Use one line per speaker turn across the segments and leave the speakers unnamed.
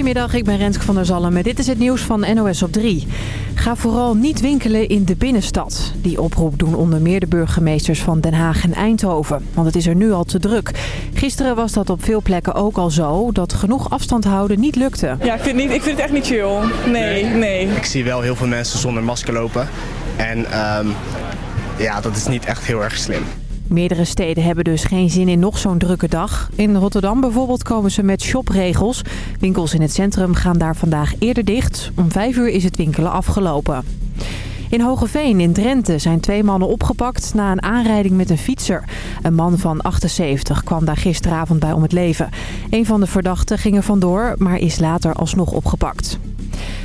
Goedemiddag, ik ben Renske van der Zalm en dit is het nieuws van NOS op 3. Ga vooral niet winkelen in de binnenstad. Die oproep doen onder meer de burgemeesters van Den Haag en Eindhoven. Want het is er nu al te druk. Gisteren was dat op veel plekken ook al zo, dat genoeg afstand houden niet lukte.
Ja, ik vind, niet, ik vind het echt niet chill. Nee, nee.
Ik zie wel heel veel mensen zonder masker lopen. En ehm, ja, dat is niet echt heel erg slim.
Meerdere steden hebben dus geen zin in nog zo'n drukke dag. In Rotterdam bijvoorbeeld komen ze met shopregels. Winkels in het centrum gaan daar vandaag eerder dicht. Om vijf uur is het winkelen afgelopen. In Hogeveen in Drenthe zijn twee mannen opgepakt na een aanrijding met een fietser. Een man van 78 kwam daar gisteravond bij om het leven. Een van de verdachten ging er vandoor, maar is later alsnog opgepakt.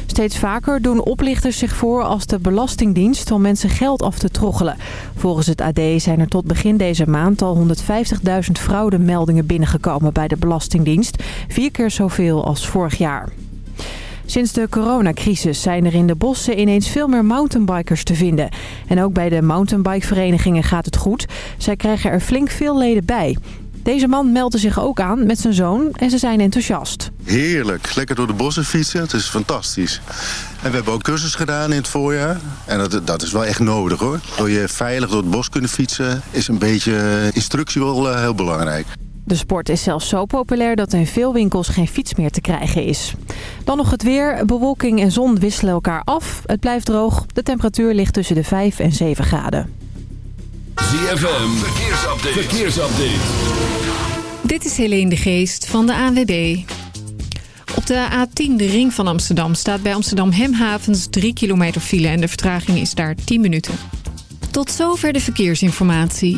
Steeds vaker doen oplichters zich voor als de Belastingdienst om mensen geld af te troggelen. Volgens het AD zijn er tot begin deze maand al 150.000 fraudemeldingen binnengekomen bij de Belastingdienst. Vier keer zoveel als vorig jaar. Sinds de coronacrisis zijn er in de bossen ineens veel meer mountainbikers te vinden. En ook bij de mountainbikeverenigingen gaat het goed. Zij krijgen er flink veel leden bij. Deze man meldde zich ook aan met zijn zoon en ze zijn enthousiast.
Heerlijk, lekker door de bossen fietsen, het is fantastisch. En we hebben ook cursus gedaan in het voorjaar. En dat, dat is wel echt nodig hoor. Door je veilig door het bos kunnen fietsen is een beetje instructie wel uh, heel belangrijk.
De sport is zelfs zo populair dat in veel winkels geen fiets meer te krijgen is. Dan nog het weer. Bewolking en zon wisselen elkaar af. Het blijft droog. De temperatuur ligt tussen de 5 en 7 graden.
ZFM, verkeersupdate. verkeersupdate.
Dit is Helene de Geest van de ANWB. Op de A10, de ring van Amsterdam, staat bij Amsterdam Hemhavens 3 kilometer file... en de vertraging is daar 10 minuten. Tot zover de verkeersinformatie.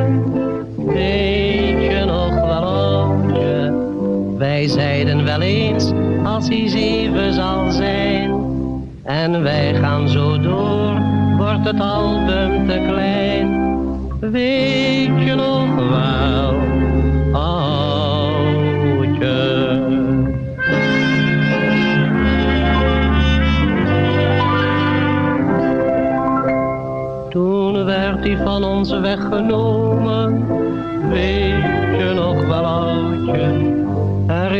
Wel als hij zeven zal zijn. En wij gaan zo door, wordt het album te klein. Weet je nog wel, oudje? Toen werd hij van ons weggenomen.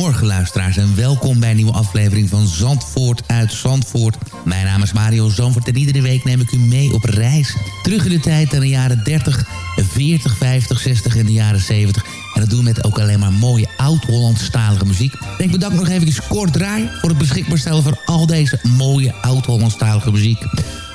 goedemorgen luisteraars en welkom bij een nieuwe aflevering van Zandvoort uit Zandvoort. Mijn naam is Mario Zandvoort en iedere week neem ik u mee op reis. Terug in de tijd naar de jaren 30, 40, 50, 60 en de jaren 70. En dat doen we met ook alleen maar mooie oud-Hollandstalige muziek. Ik bedank nog even kort draai voor het beschikbaar stellen van al deze mooie oud-Hollandstalige muziek.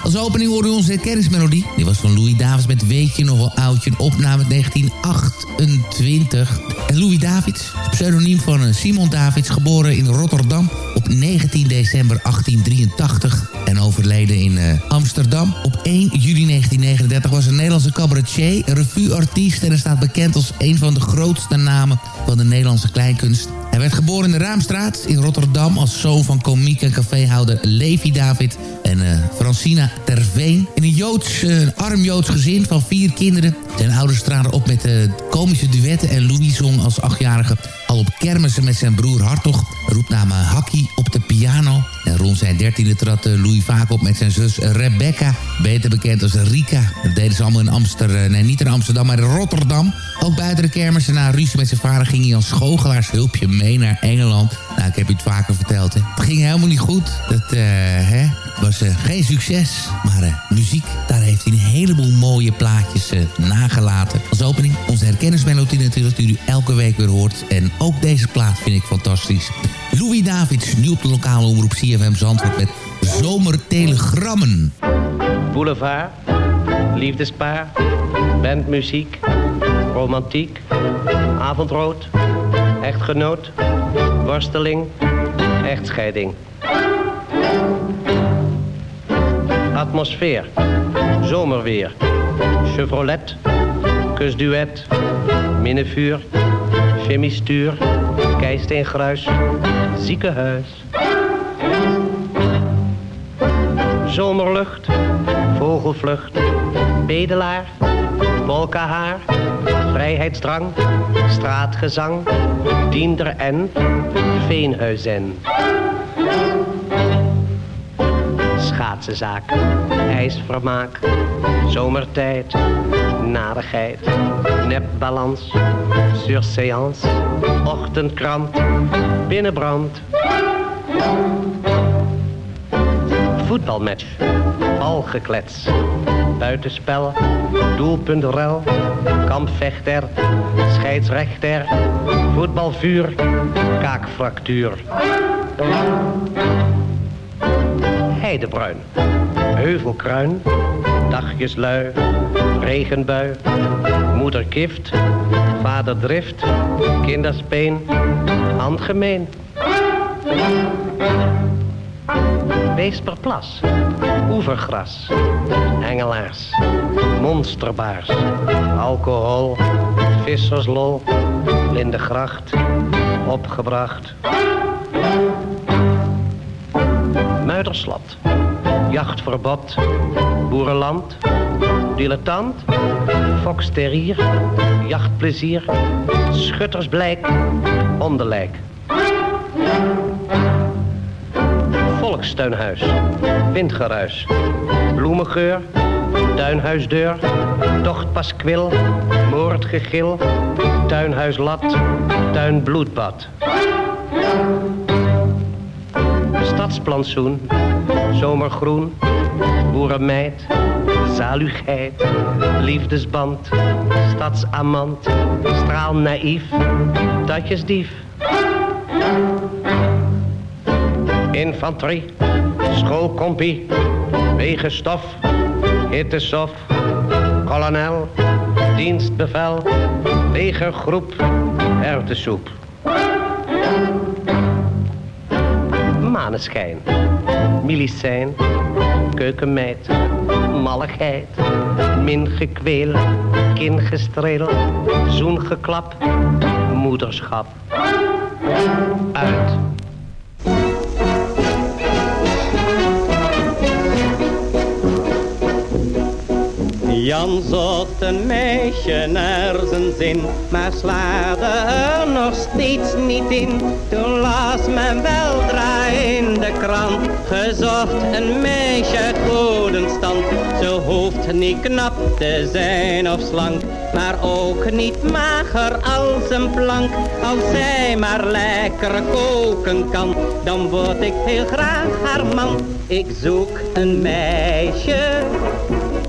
Als opening hoorde u onze kennismelodie. Die was van Louis Davids met Weet je nog wel oudje. Een opname uit 1928. En Louis Davids, pseudoniem van eh, Simon Davids, geboren in Rotterdam op 19 december 1883. En overleden in eh, Amsterdam op 1 juli 1939 was een Nederlandse cabaretier, revueartiest... en hij staat bekend als een van de grootste namen van de Nederlandse kleinkunst. Hij werd geboren in de Raamstraat in Rotterdam als zoon van komiek en caféhouder Levi David en eh, Francina Terveen. In een Joods, eh, arm Joods gezin van vier kinderen. Zijn ouders traden op met uh, komische duetten en Louis zong als achtjarige al op kermissen met zijn broer Hartog. Roepnaam Hakkie op de piano. En rond zijn dertiende trad eh, Louis vaak op met zijn zus Rebecca. Beter bekend als Rika. Dat deden ze allemaal in Amsterdam. Nee, niet in Amsterdam, maar in Rotterdam. Ook buiten de kermis en na ruzie met zijn vader ging hij als schooghelaars hulpje mee naar Engeland. Nou, ik heb u het vaker verteld, hè. Het ging helemaal niet goed. Dat, eh, hè. Was eh, geen succes. Maar eh, muziek, daar heeft hij een heleboel mooie plaatjes eh, nagelaten. Als opening onze herkenningsmelodie natuurlijk, die u elke week weer hoort. En ook deze plaat vind ik fantastisch. Louis Davids, nu op de lokale omroep CFM Zandvoort met Zomertelegrammen.
Boulevard, liefdespaar, bandmuziek, romantiek, avondrood, echtgenoot, worsteling, echtscheiding. Atmosfeer, zomerweer, Chevrolet, kusduet, minnevuur, chemistuur, Keisteengruis, ziekenhuis. Zomerlucht, vogelvlucht, bedelaar, wolkenhaar, vrijheidsdrang, straatgezang, diender en veenhuizen. Schaatsenzaak, ijsvermaak, zomertijd, narigheid, nepbalans, surseance, ochtendkrant, binnenbrand. Voetbalmatch, balgeklets, buitenspel, doelpuntrel, kampvechter, scheidsrechter, voetbalvuur, kaakfractuur. Heidebruin, heuvelkruin, dagjeslui, regenbui, moederkift, vaderdrift, kinderspeen, handgemeen. Weesperplas, oevergras, hengelaars, monsterbaars, alcohol, visserslol, lindegracht, opgebracht. Muiderslot, jachtverbod, boerenland, dilettant, foksterrier, jachtplezier, schuttersblijk, onderlijk. Volkstuinhuis, windgeruis, bloemengeur, tuinhuisdeur, tochtpaskwil, moordgegil, tuinhuislat, tuinbloedbad. Stadsplantsoen, zomergroen, boerenmeid, zaligheid, liefdesband, stadsamant, straalnaïef, datjesdief. Infanterie, schoolkompie, wegenstof, hittesof, kolonel, dienstbevel, legergroep, erwtensoep. Maneschijn, milicijn, keukenmeid, malligheid, mingekweel, kingestreel, zoengeklap, moederschap. Uit.
Jan zocht een meisje naar zijn zin, maar slaagde er nog steeds niet in. Toen las men weldra in de krant, gezocht een meisje uit stand. Ze hoeft niet knap te zijn of slank, maar ook niet mager als een plank. Als zij maar lekker koken kan, dan word ik heel graag haar man. Ik zoek een meisje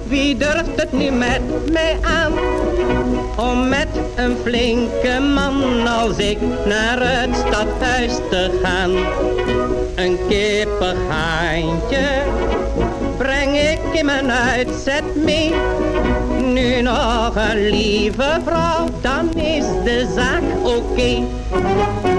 wie durft het nu met mij aan? Om met een flinke man als ik naar het stadhuis te gaan. Een kippenhaantje breng ik in mijn uitzet mee. Nu nog een lieve vrouw, dan is de zaak oké. Er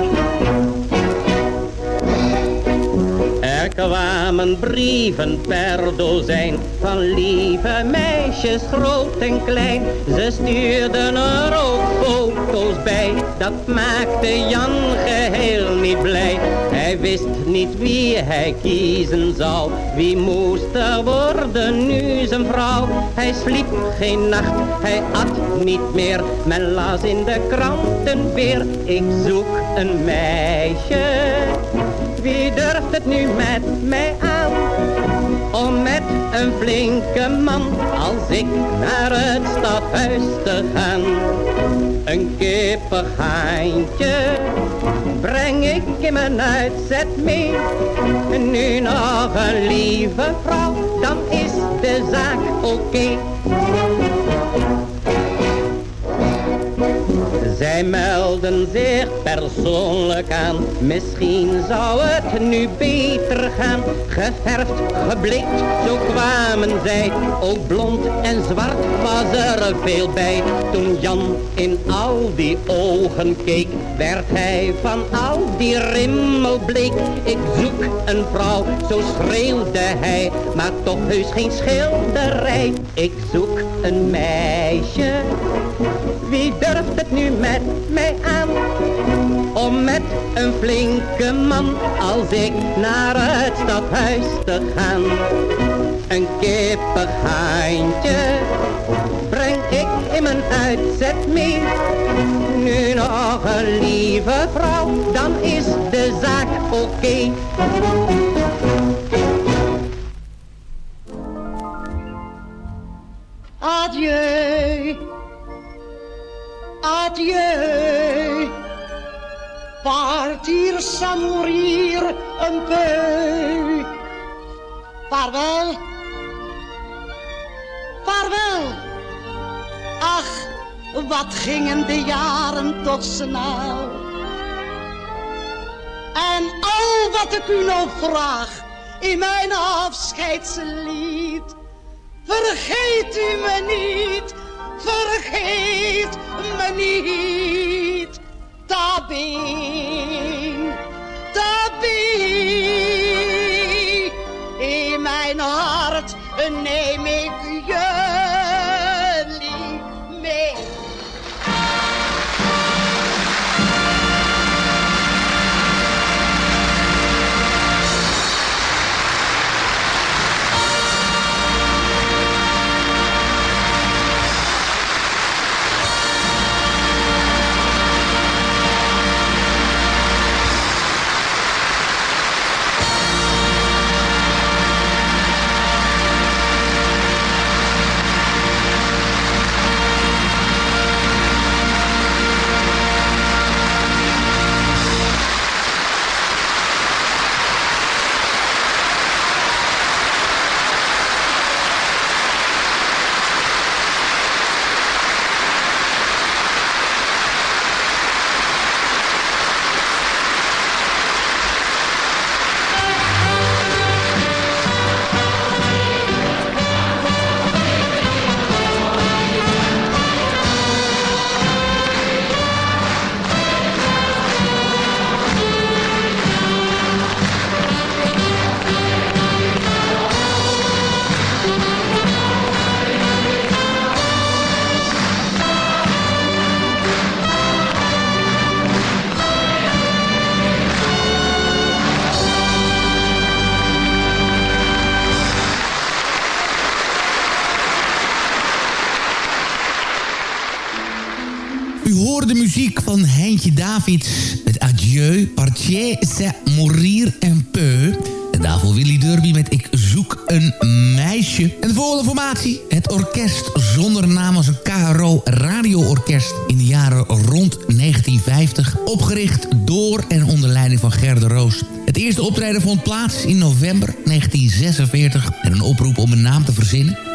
kwamen brieven per dozijn van lieve meisjes, groot en klein. Ze stuurden er ook foto's bij, dat maakte Jan geheel niet blij. Hij wist niet wie hij kiezen zou, wie moest er worden nu zijn vrouw. Hij sliep geen nacht, hij at niet meer, men las in de kranten weer. Ik zoek een meisje wie durft het nu met mij aan? Om met een flinke man als ik naar het stadhuis te gaan. Een kippenhaantje breng ik in mijn uitzet mee. Nu nog een lieve vrouw, dan is de zaak oké. Zij melden zich persoonlijk aan, misschien zou het nu beter gaan. Geverfd, geblikt, zo kwamen zij, ook blond en zwart was er veel bij. Toen Jan in al die ogen keek, werd hij van al die rimmel bleek. Ik zoek een vrouw, zo schreeuwde hij, maar toch heus geen schilderij. Ik zoek een meisje wie durft het nu met mij aan? om met een flinke man als ik naar het stadhuis te gaan. Een kippig haantje breng ik in mijn uitzet mee. Nu nog een lieve vrouw, dan is de zaak oké.
Adieu, adieu, partir sans mourir un peu. Vaarwel, vaarwel. Ach, wat gingen de jaren toch snel. En al wat ik u nou vraag in mijn afscheidslied. Vergeet u me niet, vergeet me niet. Tabin, tabin. In mijn hart neem ik jullie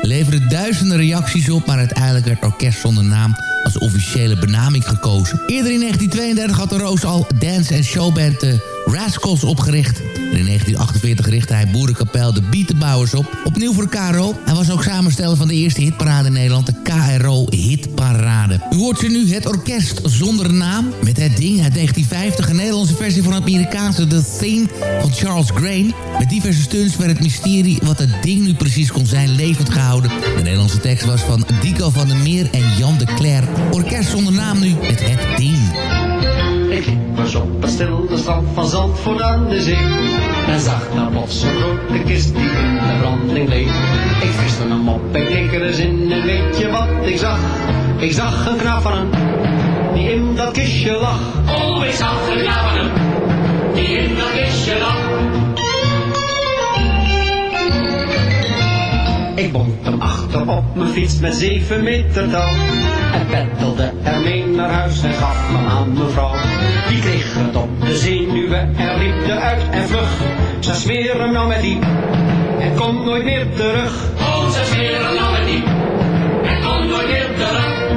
leverde duizenden reacties op... maar uiteindelijk werd orkest zonder naam als officiële benaming gekozen. Eerder in 1932 had de Roos al dance- en showband de Rascals opgericht. In 1948 richtte hij boerenkapel de Bietenbouwers op. Opnieuw voor KRO. Hij was ook samensteller van de eerste hitparade in Nederland, de KRO Hitparade. U hoort ze nu het orkest zonder naam. Met het ding uit 1950, een Nederlandse versie van het Amerikaanse The Thing van Charles Grain. Met diverse stunts werd het mysterie wat het ding nu precies kon zijn levend gehouden. De Nederlandse tekst was van Dico van der Meer en Jan de Cler. Orkest zonder naam nu met het ding.
Eens op het stilde strand van Zandvoort aan de zee. En zag daar plots een grote kist die in de branding leek. Ik viste hem op en keek er eens in en weet je wat ik zag? Ik zag een knaap van hem, die in dat kistje lag. Oh, ik zag een knaap van hem, die in dat kistje lag. Ik bond hem achter op mijn fiets met zeven meter touw. En peddelde ermee naar huis en gaf hem aan mevrouw. Die kreeg het op de zenuwen en riep eruit en vlug. Ze smeren hem nou met die en komt nooit meer terug. Oh, ze smeren hem nou met die en komt nooit meer terug.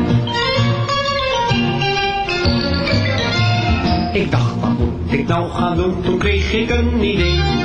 Ik dacht, wat moet ik nou gaan doen? Toen kreeg ik een idee.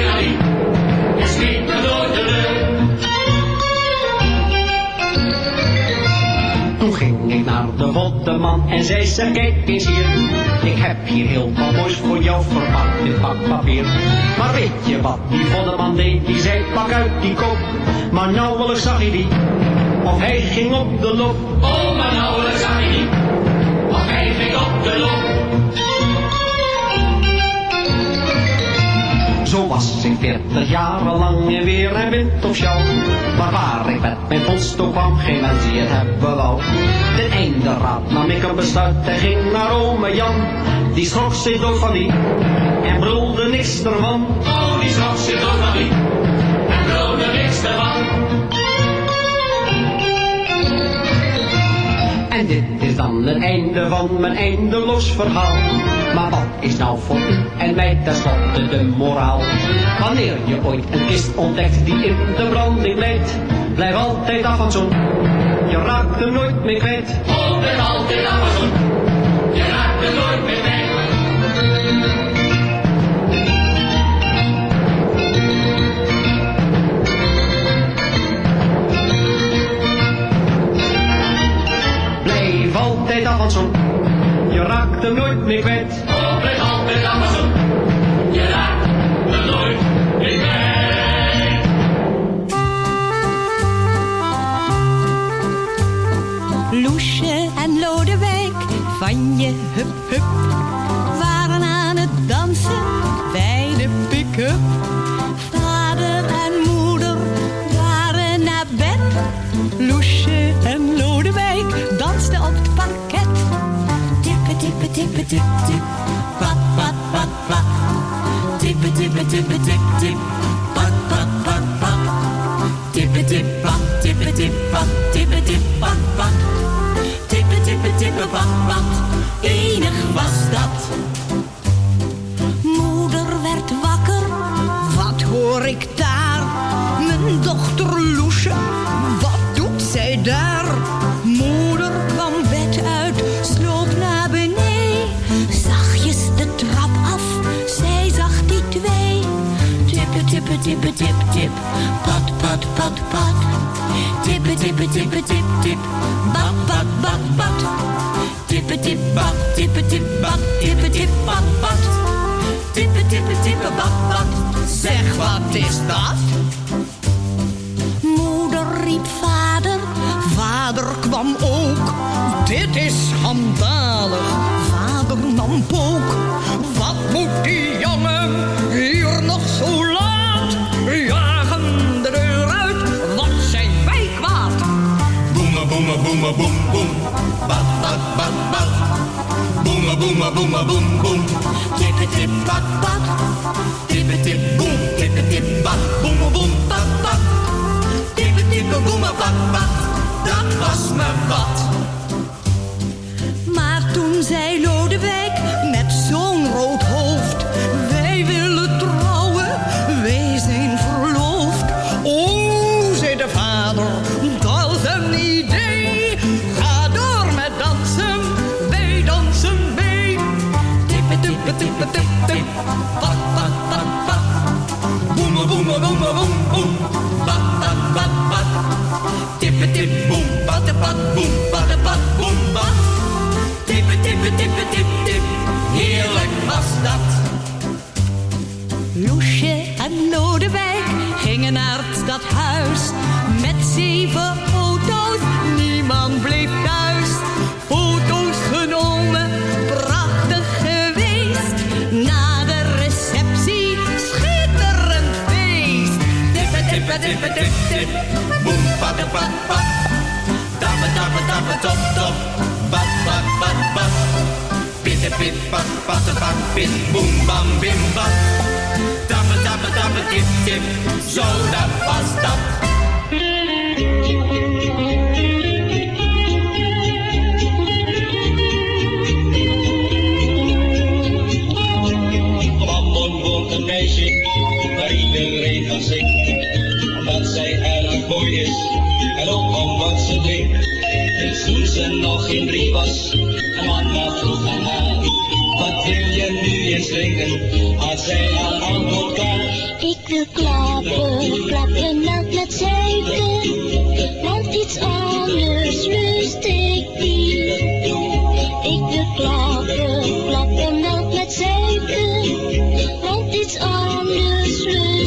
naar de voddeman en zei ze kijk eens hier. Ik heb hier heel wat moois voor jou verpakt in pakpapier. Maar weet je wat die voddeman deed? Die zei pak uit die kop. Maar nauwelijks zag hij die. Of hij ging op de loop. Oh, maar nauwelijks zag hij die. Of hij ging op de loop. Zo was ik veertig jaren lang en weer en wind of sjouw. Maar waar ik met mijn post kwam, geen mens die het hebben wou. Ten einde raad nam ik een besluit en ging naar ome Jan. Die schrok zich dood van die en brulde niks ervan. Oh, die schrok zich dood van die en brulde niks ervan. En dit is dan het einde van mijn eindeloos verhaal. Maar wat is nou voor u en mij tenslotte de moraal? Wanneer je ooit een kist ontdekt die in de branding leidt, blijf altijd af van zo'n. Je raakt hem nooit meer kwijt. Blijf altijd af van. Je raakt hem nooit meer kwijt. Altijd zo'n. Je raakt hem nooit meer kwijt. Altijd van zo'n. Je raakt hem nooit meer kwijt.
Loesje en Lodewijk van je hup hup tip, tip. Pat, pat, pat, pat. Tippe, tippe, tippe, tip, tip. Pat, pat, pat, pat. Tippe, tip, pat, tippe, tip, pat, tippe, tip, pat, pat. Tippe, tippe, tippe, pat, pat. Enig was dat. Moeder werd wakker. Wat hoor ik daar? Mijn dochter Loesje. Tippe, tip, tip. Pat, pat, pat, pat. Tippe, tippe, tippe, tip, tip. Bat, bat, bat, bat. Tippe, tip, bat, tippe, tip, bat. Tippe, tip, bat, bat. Tippe, tippe, tippe, bat, bat. Zeg, wat is dat? Moeder riep vader, vader kwam ook. Dit is
Boema, boema, boema, boem, boem.
Tippe, tip, bat, bat.
Tippe, tip, boem. Tippe, tip, bat. Boema, boem, bat, bat. Tippe, tippe, boema, bat, bat. Dat was me wat.
Maar toen zei Lodewijk stadhuis met zeven auto's. Niemand bleef thuis. Foto's genomen, prachtig geweest. Na de receptie, schitterend feest.
Tippe, tip. Boem, pat, pat, pat. Top, top. Bat, bat, bat, bat. Pitte, pit, pat, patte, pat, pit. Boem, bam, bim, bat.
in Bribas, een man vroeg aan haar, wat wil je nu eens drinken? Had zij haar antwoord.
Ik
wil klappen, klappen melk met suiker, want iets anders lust ik niet. Ik wil klappen, klappen melk met suiker, want iets anders lust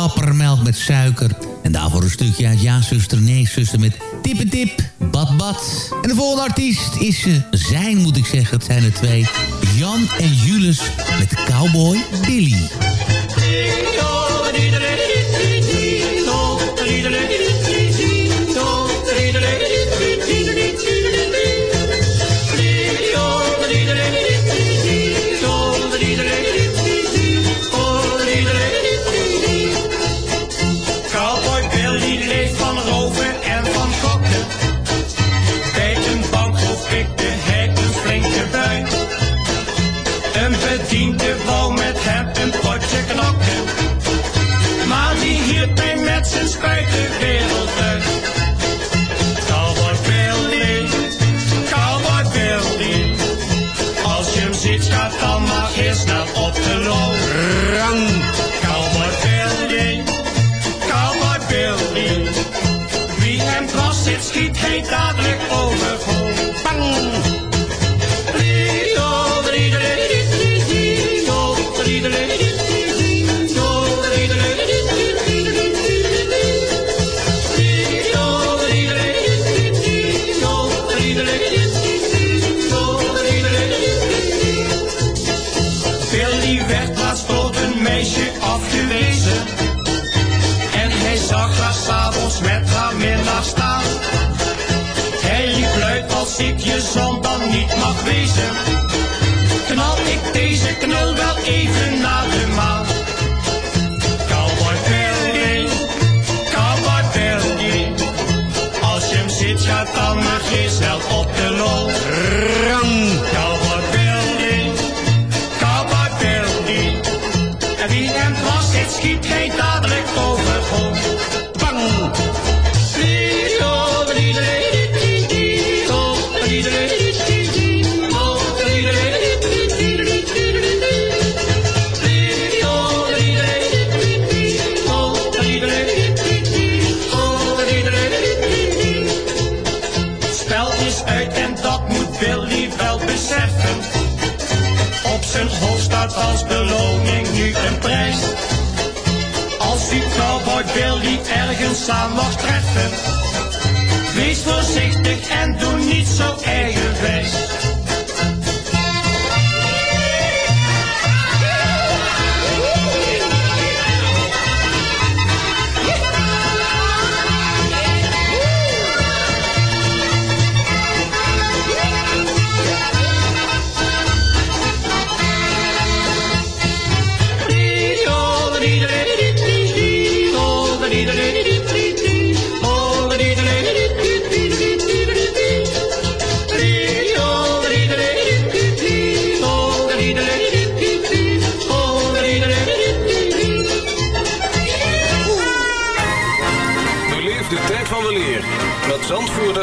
Kappermelk met suiker.
En
daarvoor een stukje Ja, zuster, nee, zuster met tippetip, bad, bad. En de volgende artiest is ze, zijn moet ik zeggen, het zijn er twee. Jan en Jules met Cowboy Billy.
Op
zijn hoofd staat als beloning nu een prijs. Als die wil die ergens aan mag treffen. Wees voorzichtig en doe niet zo eigenwijs.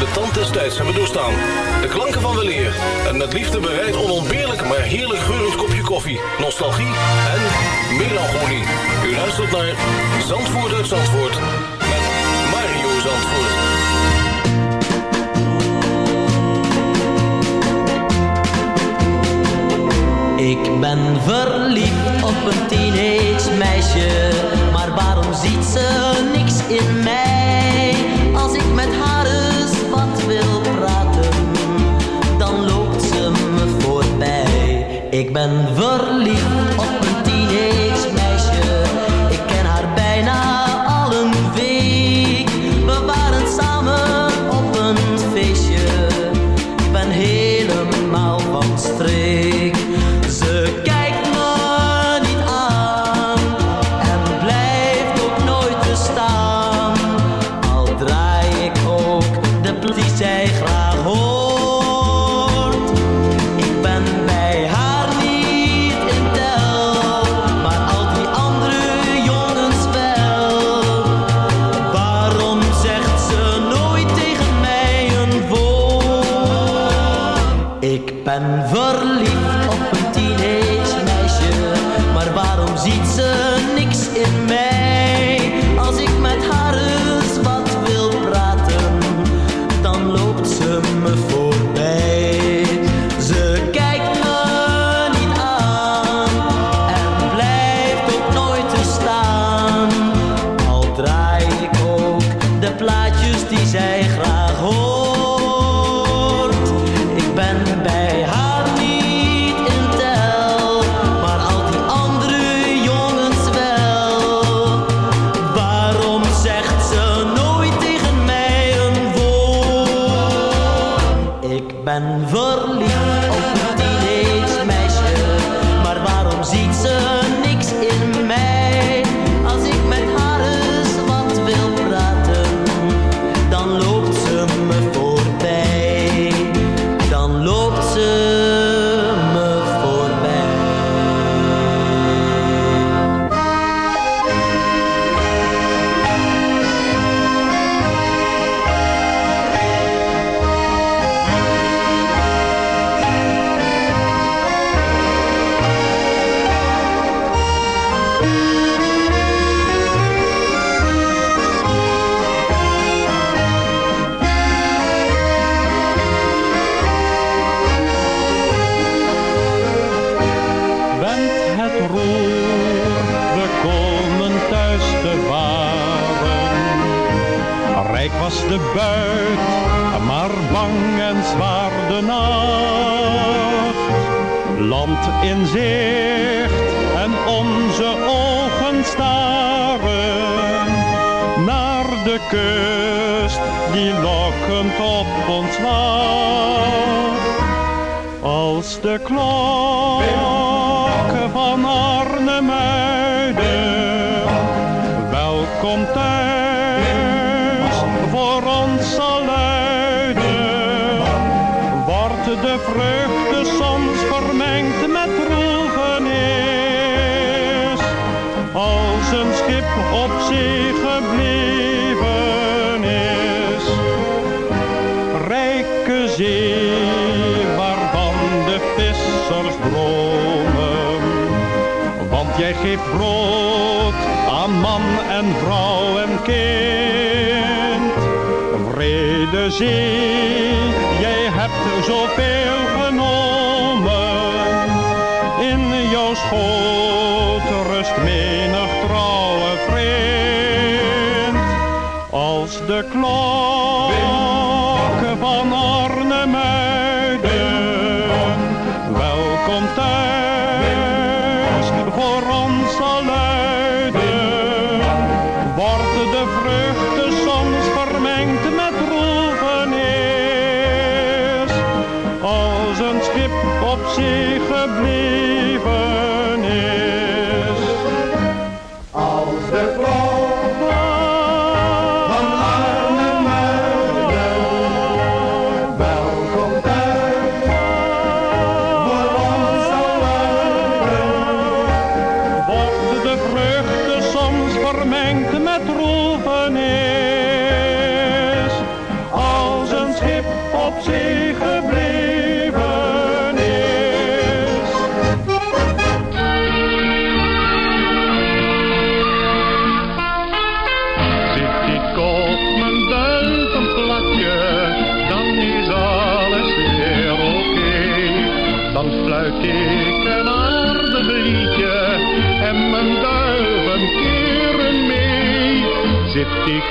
de tand des tijds hebben doorstaan. De klanken van weleer en met liefde bereid onontbeerlijk maar heerlijk geurend kopje koffie, nostalgie en melancholie. U luistert naar Zandvoort uit Zandvoort met Mario Zandvoort.
Ik ben verliefd op een teenage meisje, maar waarom ziet ze niks in mij? Ik
hebt zoveel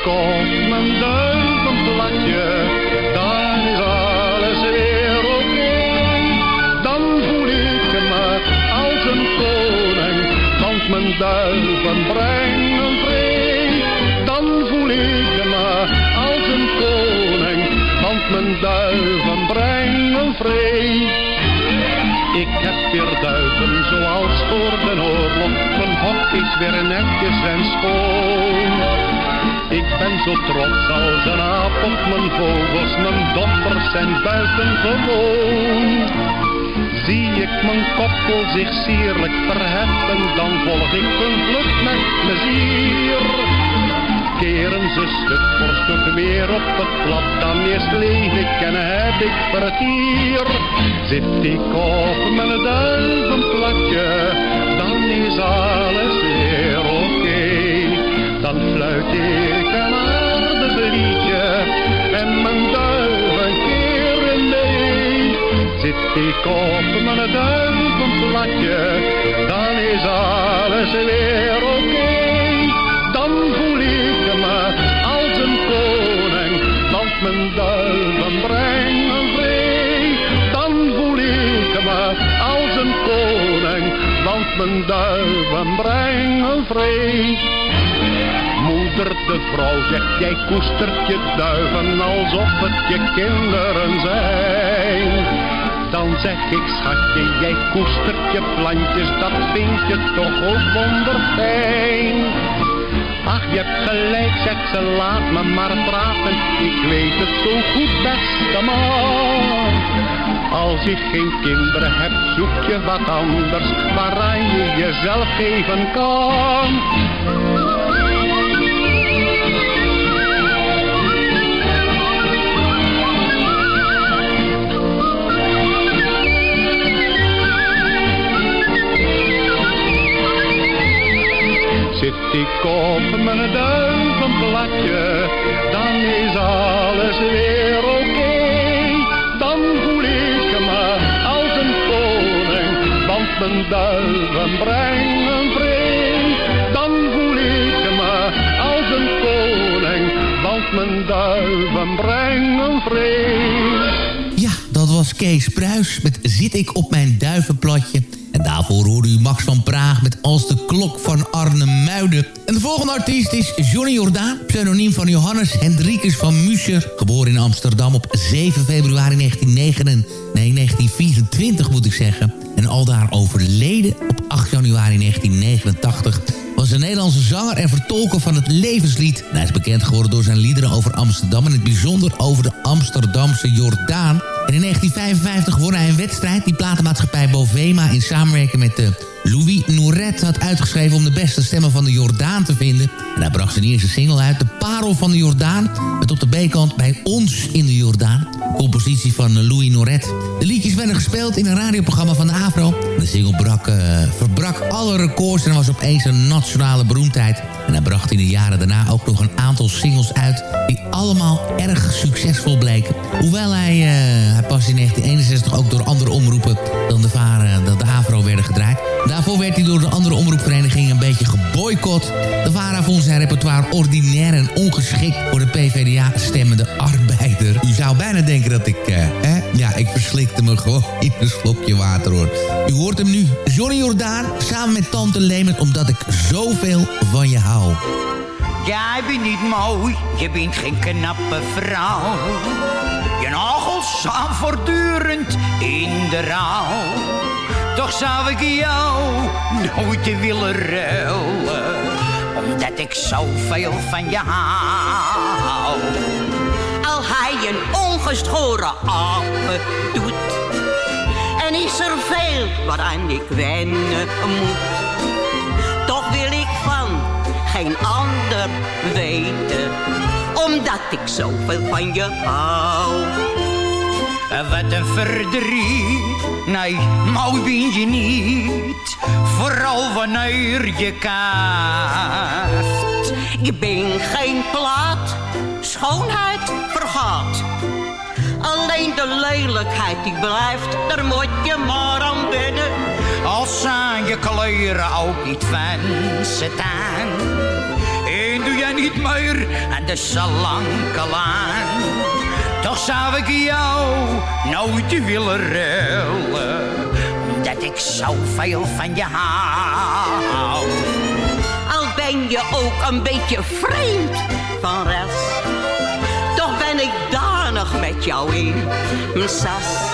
Op mijn duivenplatje, dan is alles weer oké. Dan voel ik me als een koning, want mijn duiven brengen vrede. Dan voel ik me als een koning, want mijn duiven brengen vrede. Ik heb weer duiven zoals voor de oorlog, mijn hok is weer netjes en schoon. Ik ben zo trots als een aap mijn vogels, mijn dochters zijn buitengewoon. Zie ik mijn koppel zich sierlijk verheffen, dan volg ik hun vlucht met plezier. Keren ze stuk voor stuk weer op het plat, dan eerst leef ik en heb ik vertier. Zit ik op mijn duivenplatje, dan is alles. Dan fluit ik een aardig liedje en mijn duiven keren mee. Zit ik op mijn duivenplatje, dan is alles weer oké. Dan voel ik me als een koning, want mijn duiven brengen vrede. Dan voel ik me als een koning, want mijn duiven brengen vrede. Moeder de vrouw zegt, jij koestert je duiven alsof het je kinderen zijn. Dan zeg ik, schatje, jij koestert je plantjes, dat vind je toch ook wonderfijn. Ach, je hebt gelijk, zegt ze, laat me maar praten, ik weet het zo goed, beste man. Als je geen kinderen hebt, zoek je wat anders, waaraan je jezelf geven kan. Zit ik op mijn duivenplatje, dan is alles weer oké. Dan voel ik me als een koning, want mijn duiven brengen vrede. Dan voel ik me als een koning, want mijn duiven brengen vrede.
Ja, dat was Kees Pruis met Zit ik op mijn duivenplatje. Daarvoor u Max van Praag met Als de klok van Arnhem Muiden. En de volgende artiest is Johnny Jordaan, pseudoniem van Johannes Hendrikus van Muscher. Geboren in Amsterdam op 7 februari 1929, nee 1924 moet ik zeggen. En aldaar overleden op 8 januari 1989 was een Nederlandse zanger en vertolker van het levenslied. En hij is bekend geworden door zijn liederen over Amsterdam... en in het bijzonder over de Amsterdamse Jordaan. En in 1955 won hij een wedstrijd die platenmaatschappij Bovema... in samenwerking met de Louis Nouret had uitgeschreven om de beste stemmen van de Jordaan te vinden. En hij bracht zijn eerste single uit, De Parel van de Jordaan... met op de B-kant Bij ons in de Jordaan. Compositie van Louis Nouret. De liedjes werden gespeeld in een radioprogramma van de AVRO. De single brak, uh, verbrak alle records en was opeens een nationale beroemdheid. En hij bracht in de jaren daarna ook nog een aantal singles uit... die allemaal erg succesvol bleken. Hoewel hij, hij pas in 1961 ook door andere omroepen dan de, varen, dan de AVRO werden gedraaid. Daarvoor werd hij door de andere omroepverenigingen een beetje geboycott. De VARA vond zijn repertoire ordinair en ongeschikt voor de PvdA-stemmende arbeider. Zou bijna denken dat ik, uh, hè? Ja, ik verslikte me gewoon in een slokje water hoor. U hoort hem nu, Johnny Jordaan, samen met Tante Lemert, omdat ik zoveel van je hou.
Jij bent niet mooi, je bent geen knappe vrouw. Je nagels staan voortdurend in de rouw. Toch zou ik jou nooit willen ruilen, omdat ik zoveel van je hou.
Al hij een ongeschoren apen doet, en is er veel waaraan ik wennen moet. Toch wil ik van geen ander weten, omdat ik zoveel van je hou.
Wat een verdriet, nee, mooi ben je niet. Vooral wanneer je kaft.
Ik ben geen plaat, schoonheid de lelijkheid die blijft, daar moet je maar aan binnen.
Als zijn je kleuren ook niet van staan. En doe jij niet meer aan de salankelaan. Toch zou ik jou nooit willen ruilen, omdat ik zoveel van je hou.
Al ben je ook een beetje vreemd van rest, toch ben ik met jou in sas.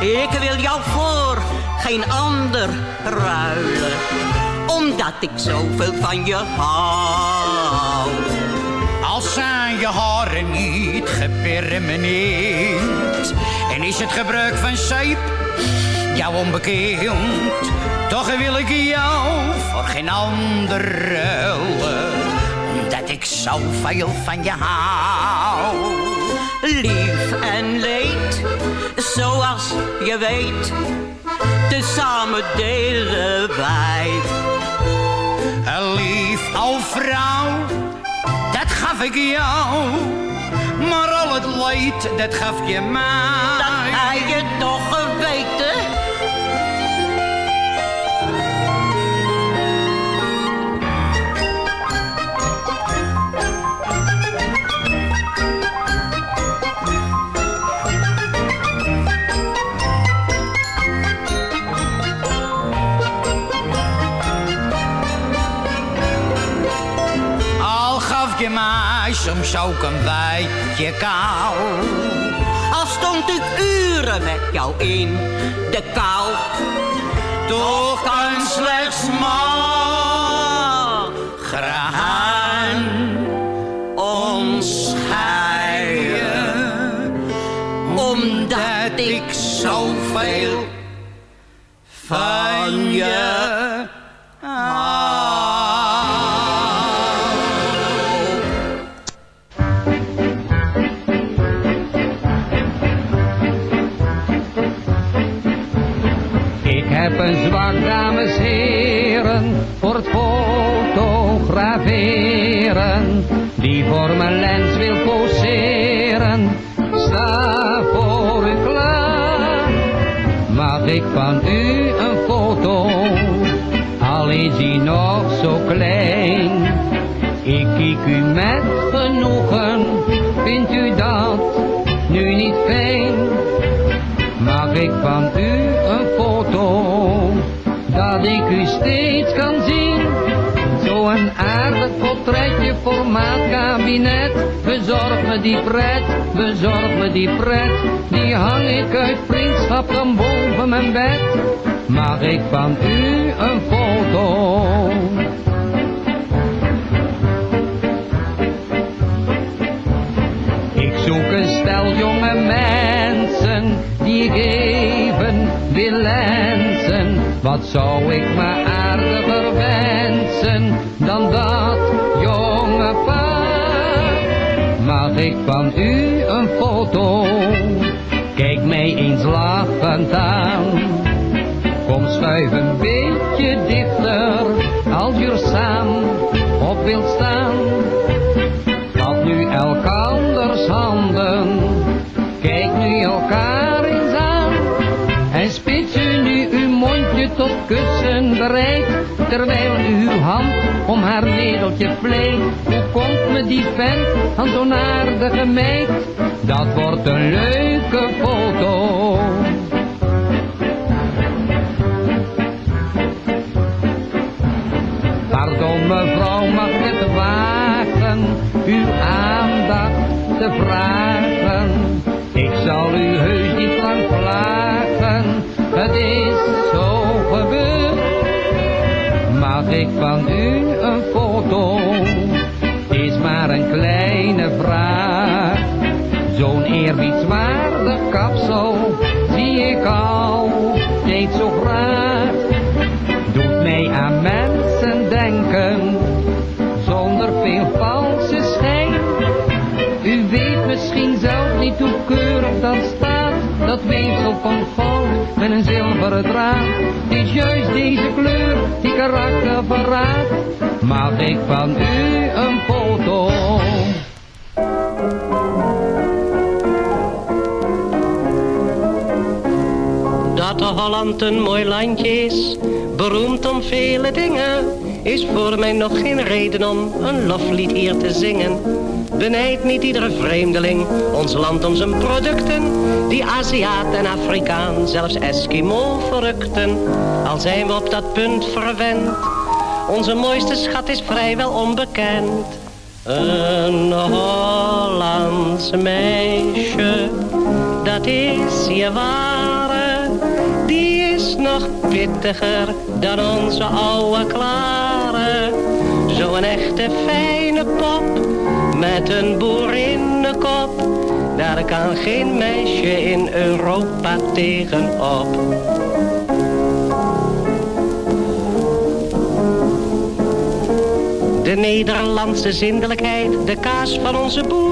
Ik wil jou voor geen ander ruilen, omdat ik zoveel van je hou.
Als zijn je haren niet gepermeneerd En is het gebruik van zeep jou onbekend Toch wil ik jou voor geen ander ruilen Omdat ik zoveel van je hou
Lief en leed, zoals je weet Tezamen delen wij
lief al vrouw dat gaf ik jou. Maar al het leed, dat gaf je mij.
Dat hij je toch geweten.
Soms ook een beetje kou.
Al stond ik uren met jou in de kou.
Toch kan slechts maar graan ons scheiden.
Omdat
ik zoveel van je
voor mijn lens wil poseren, sta voor u klaar. Mag ik van u een foto, al is die nog zo klein. Ik kijk u met genoegen, vindt u dat nu niet fijn? Mag ik van u een foto, dat ik u steeds kan zien? een aardig portretje voor maatkabinet. Bezorg me die pret, bezorg me die pret. Die hang ik uit vriendschap dan boven mijn bed. Mag ik van u een foto? Ik zoek een stel jonge mensen die geven, even wil. Wat zou ik me aan? Van u een foto? Kijk mij eens lachend aan. Kom schuif een beetje dichter als je samen op wilt staan. Vat nu elkanders handen, kijk nu elkaar eens aan. En spits u nu uw mondje tot kussen bereid, terwijl uw hand om haar nedeltje vleet. Hoe komt me die vent aan zo'n aardige meid? Dat wordt een leuke foto. Pardon mevrouw, mag het wagen uw aandacht te vragen? Ik zal u heus Ik van u een foto? Is maar een kleine vraag. Zo'n eerbietswaardig kapsel zie ik al steeds zo graag. Doet mij aan mensen denken, zonder veel valse schijn. U weet misschien zelf niet hoe keurig dat staat, dat weefsel van goud met een zilveren draad. Is juist deze kleur die karakter verraadt. Mag ik van u een foto?
Dat de Holland een mooi landje is, beroemd om vele dingen, is voor mij nog geen reden om een loflied hier te zingen. Benijd niet iedere vreemdeling ons land om zijn producten, die Aziat en Afrikaan, zelfs Eskimo verrukten. Al zijn we op dat punt verwend, onze mooiste schat is vrijwel onbekend. Een Hollands meisje, dat is je ware, die is nog pittiger dan onze oude klare. Zo'n echte fijne pop, met een boerinnenkop, daar kan geen meisje in Europa tegenop. De Nederlandse zindelijkheid, de kaas van onze boeren.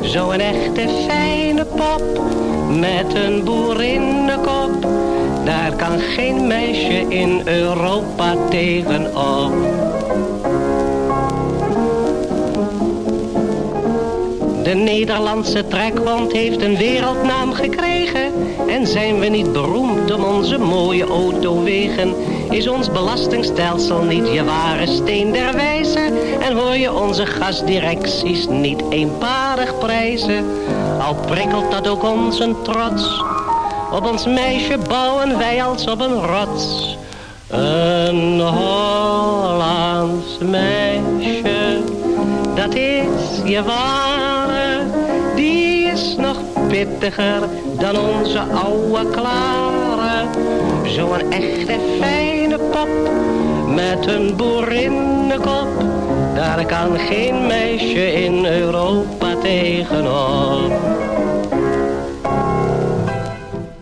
Zo'n echte fijne pop, met een boerinnenkop. Daar kan geen meisje in Europa tegenop. De Nederlandse trekhond heeft een wereldnaam gekregen. En zijn we niet beroemd om onze mooie autowegen? Is ons belastingstelsel niet je ware steen der wijze? En hoor je onze gasdirecties niet eenparig prijzen? Al prikkelt dat ook ons trots. Op ons meisje bouwen wij als op een rots. Een Hollands meisje, dat is je ware. Die is nog pittiger dan onze oude klare. Zo'n echte fijne met een boerinnenkop. Daar kan geen meisje in Europa tegenop.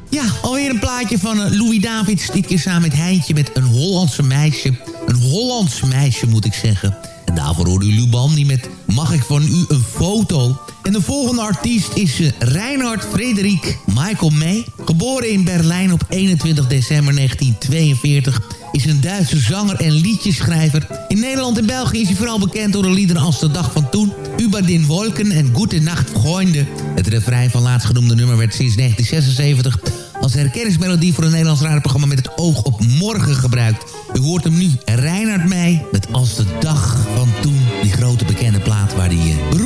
Ja, alweer een plaatje van eh, Louis Davids. Dit keer samen met Heintje met een Hollandse meisje. Een Hollands meisje moet ik zeggen. En daarvoor hoorde u Luban die met Mag ik van u een foto? En de volgende artiest is eh, Reinhard Frederik Michael May. Geboren in Berlijn op 21 december 1942 is een Duitse zanger en liedjeschrijver. In Nederland en België is hij vooral bekend door de liederen als De Dag van Toen... Über den Wolken en Gute Nacht Freunde. Het refrein van laatstgenoemde nummer werd sinds 1976 als herkenningsmelodie voor een Nederlands radioprogramma met het oog op morgen gebruikt. U hoort hem nu, Reinhard Meij, met Als de Dag van Toen. Die grote bekende plaat waar beroemd mee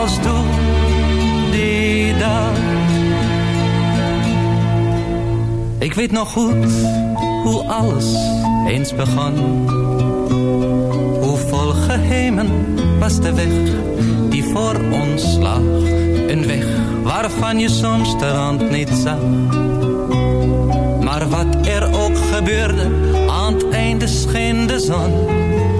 Als toen die dag. Ik weet nog goed hoe alles eens begon. Hoe vol geheimen was de weg die voor ons lag. Een weg waarvan je soms de rand niet zag. Maar wat er ook gebeurde, aan het einde scheen de zon.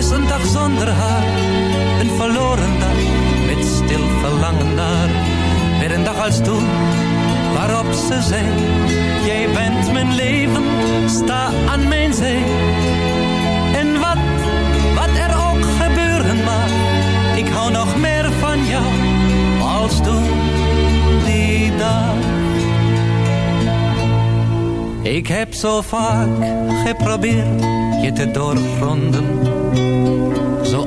Is een dag zonder haar. Een verloren dag met stil verlangen naar. Weer een dag als toen waarop ze zei. Jij bent mijn leven, sta aan mijn zee. En wat, wat er ook gebeuren mag. Ik hou nog meer van jou als toen die dag. Ik heb zo vaak geprobeerd je te doorgronden.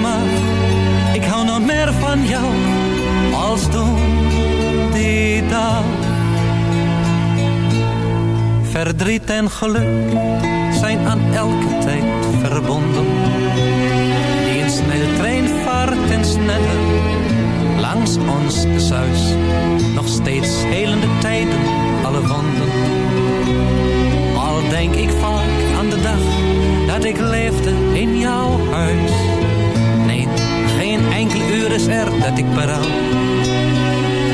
mag, ik hou nog meer van jou als toen die dag. Verdriet en geluk zijn aan elke tijd verbonden. Die een sneltrein vaart en sneller langs ons zuis. Nog steeds helende tijden, alle wonden. Al denk ik vaak aan de dag dat ik leefde in jouw huis. Enkel uur is er dat ik berouw.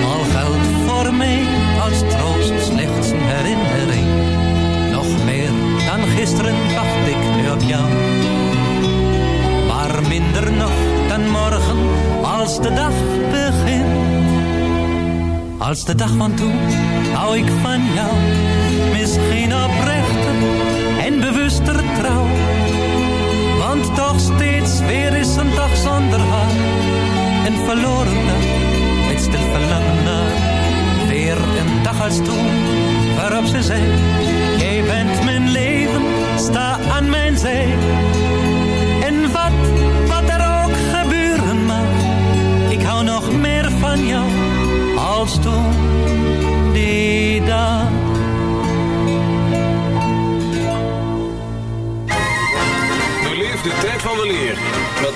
Al geldt voor mij als troost slechts een herinnering. Nog meer dan gisteren wacht ik nu op jou. Maar minder nog dan morgen als de dag begint. Als de dag van toen hou ik van jou. Misschien oprechter en bewuster trouw. Want toch steeds weer is een dag zonder. Een verloren dag met stil verlangen naar. Weer een dag als toen waarop ze zei. Jij bent mijn leven, sta aan mijn zij. En wat, wat er ook gebeuren mag. Ik hou nog meer van jou als toen die dag.
Beleef de tijd van de leer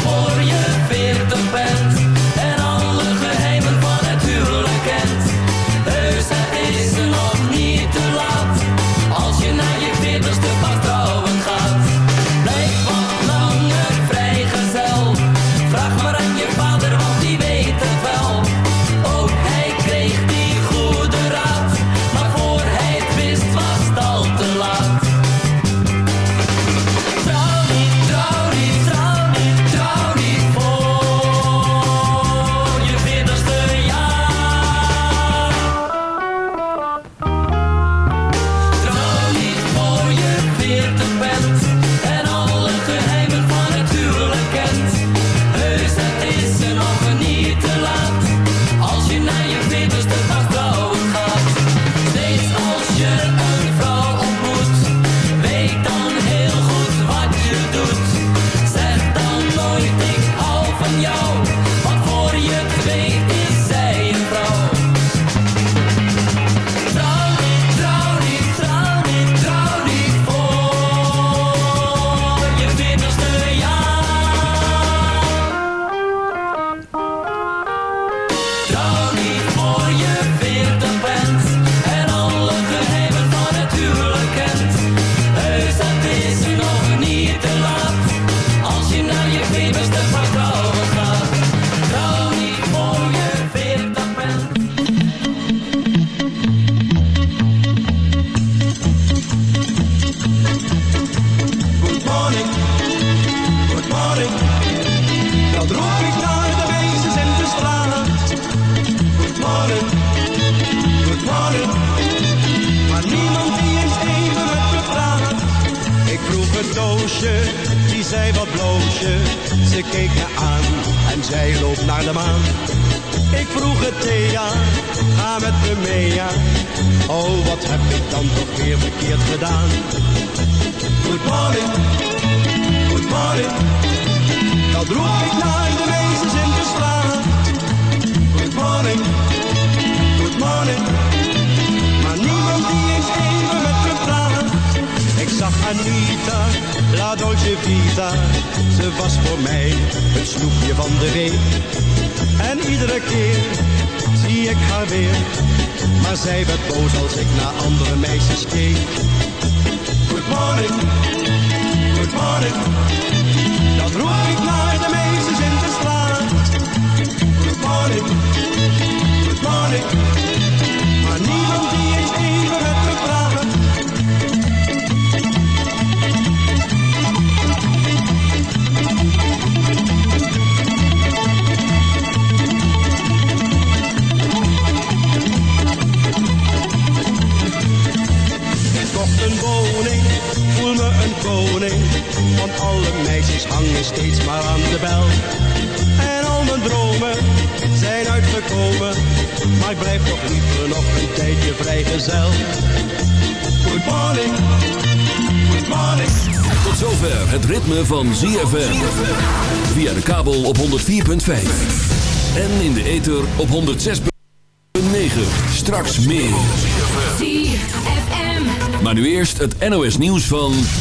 Trouw
Good morning, good morning. Maar niemand die eens even met me praat. Ik vroeg het doosje, die zei wat bloosje. Ze keek me aan en zij loopt naar de maan. Ik vroeg het Thea, ga met me mee ja. Oh, wat heb ik dan toch weer verkeerd gedaan. Good morning, good morning. Dat roep ik naar de wezens in de straat. Morning, good morning. Maar niemand die eens even met me praat. Ik zag Anita, la dolce vita. Ze was voor mij het snoepje van de week. En iedere keer zie ik haar weer. Maar zij werd boos als ik naar andere meisjes keek. Good morning, good morning. Dat roep ik naar de meisjes in de straat. Good morning, Maar niemand die eens even met me praat. Ik kocht een woning, voel me een koning. Want alle meisjes hangen steeds maar aan de bel. En al mijn dromen uitgekomen. Maar ik blijf toch liever nog een tijdje vrijgezel. Good morning, good morning.
Tot zover het ritme van ZFM. Via de kabel op 104.5. En in de ether op 106.9. Straks meer. Maar nu eerst het NOS nieuws van...